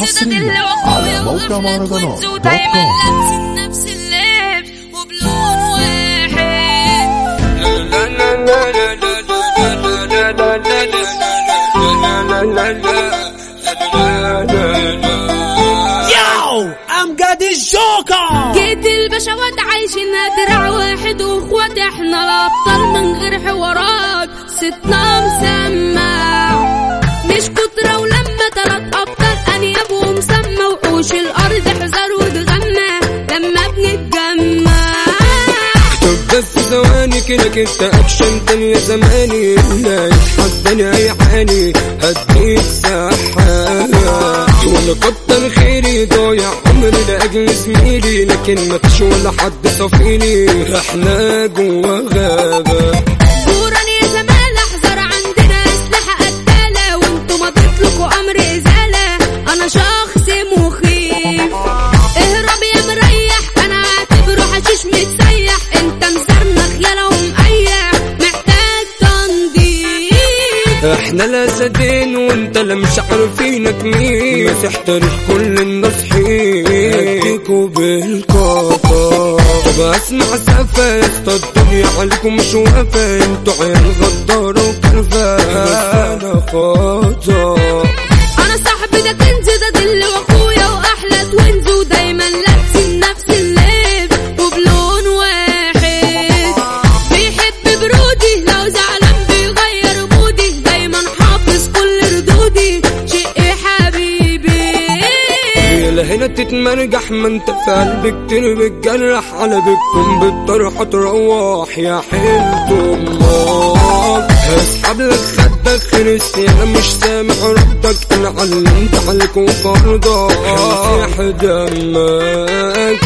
حصريا على موقع مهرجانات دوت كوم لابسين نفس اللبس وبلون واحد. Yo, I'm got this joker. جيت البشوات عايشين دراع واحد واخوات إحنا الأبطال من غير حوارات. ستنا ثواني كده كنت اكشن تاني يا زماني لا يتحداني اي حاني هديك ساحة. ولا كتر خيري ضايع عمري لأجل زميلي لكن مفيش ولا حد صفيني إحنا جوا إحنا الاسدين وانت لا مش عارفينك مين مسح تاريخ كل النصحين هديكوا بالقطا طب اسمع سفة الدنيا عليكم مش واقفة أنتوا عيال غدارة وكلفة بس أنا خطا أنا صاحبي ده كنز ده دل هنا تتمرجح ما انت في قلبك كتير بتجرح على بيتكم بالطرحة تروح يا حلت أمك. هسحب لك خدك خرستي أنا مش سامع ردك. أنا علمت عليكم فرضك هسيح دمك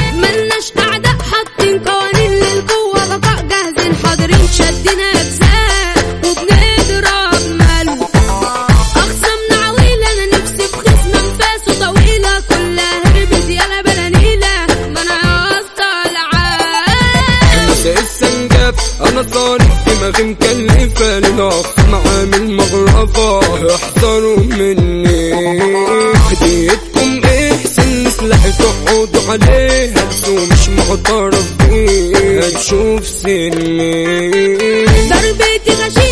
دماغي مكلفة لنقص معامل مغرفة احذروا مني. هديتكم إيه سن سلاح تقعدوا عليه. هلسوا مش معترف بيه هتشوف سني. ضربتي غشيمة